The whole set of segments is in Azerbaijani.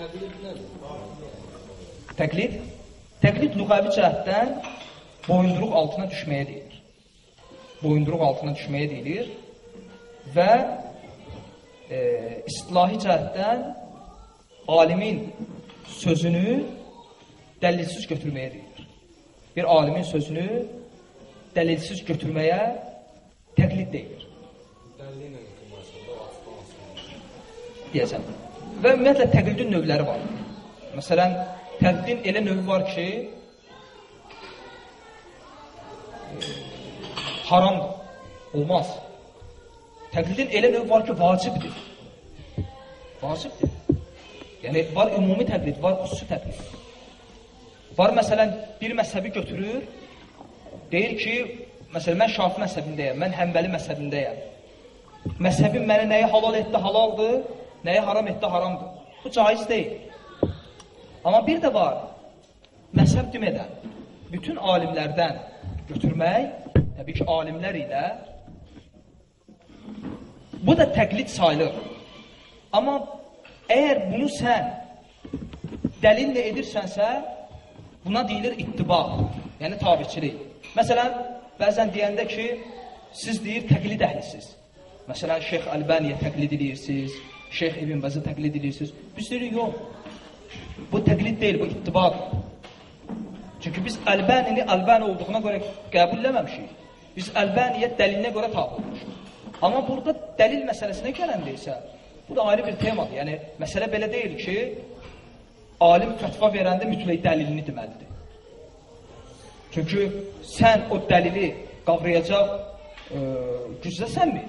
Təqlid nədir? Təqlid təqlid lüğəvi cəhətdən boyunduruq altına düşməyə deyilir. Boyunduruq altına düşməyə deyilir və e, istilahi cəhətdən alimin sözünü dəlilsiz götürməyə deyilir. Bir alimin sözünü dəlilsiz götürməyə təqlid deyilir. Açıqlamasında. deyəcəm. Və ümumiyyətlə təqlidin növləri var. Məsələn, təqlidin elə növü var ki, haramdır, olmaz. Təqlidin elə növü var ki, vacibdir. Vacibdir. Yəni, var ümumi təqlid, var xüsusi təqlid. Var, məsələn, bir məzhəbi götürür, deyir ki, məsələn, mən şafi məzhəbindəyəm, mən həmbəli məzhəbindəyəm. Məzhəbim mənə nəyi halal etdi, halaldır, nəyi haram etdi, haramdır. Bu caiz deyil. Amma bir də var, məzhəb demədən, bütün alimlərdən götürmək, təbii ki, alimlər ilə bu da təqlid sayılır. Amma əgər bunu sən dəlillə edirsənsə, buna deyilir ittiba, yəni tabiçilik. Məsələn, bəzən deyəndə ki, siz deyir təqlid əhlisiz. Məsələn, Şeyx Əlbəniyə təqlid edirsiniz, Şeyx İbn Bəzə təqlid edirsiniz. Biz deyirik, yox. Bu təqlid deyil, bu ittibadır. Çünki biz Əlbənini Əlbəni olduğuna görə qəbulləməmişik. Biz Əlbəniyə dəlilinə görə tabi olmuşuq. Amma burada dəlil məsələsinə gələndə isə, bu da ayrı bir temadır. Yəni, məsələ belə deyil ki, alim fətva verəndə mütləq dəlilini deməlidir. Çünki sən o dəlili qavrayacaq e, gücləsənmi?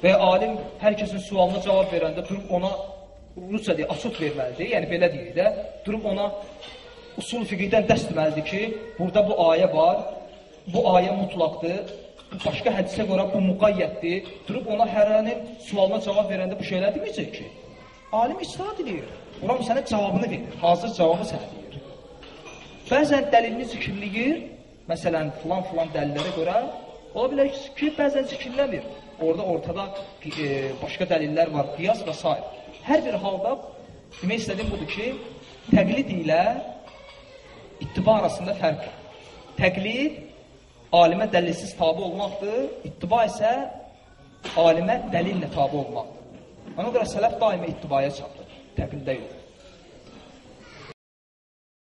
Və alim hər kəsin sualına cavab verəndə durub ona rusca deyə asut verməlidir. Yəni belə deyək də, durub ona usul fiqhdən dərs deməlidir ki, burada bu ayə var, bu ayə mutlaqdır, başqa hədisə görə bu müqayyətdir. Durub ona hərənin sualına cavab verəndə bu şeylər deməyəcək ki. Alim ictihad edir. Quran sənə cavabını verir. Hazır cavabı sənə deyir. Bəzən dəlilini zikirləyir. Məsələn, filan filan dəlillərə görə ola bilər ki, bəzən zikirləmir. Orada ortada e, başqa dəlillər var, qiyas və s. Hər bir halda demək istədiyim budur ki, təqlid ilə ittiba arasında fərq var. Təqlid alimə dəlilsiz tabi olmaqdır, ittiba isə alimə dəlillə tabi olmaqdır. Ona görə sələf daima ittibaya çatır, təqlidə yox.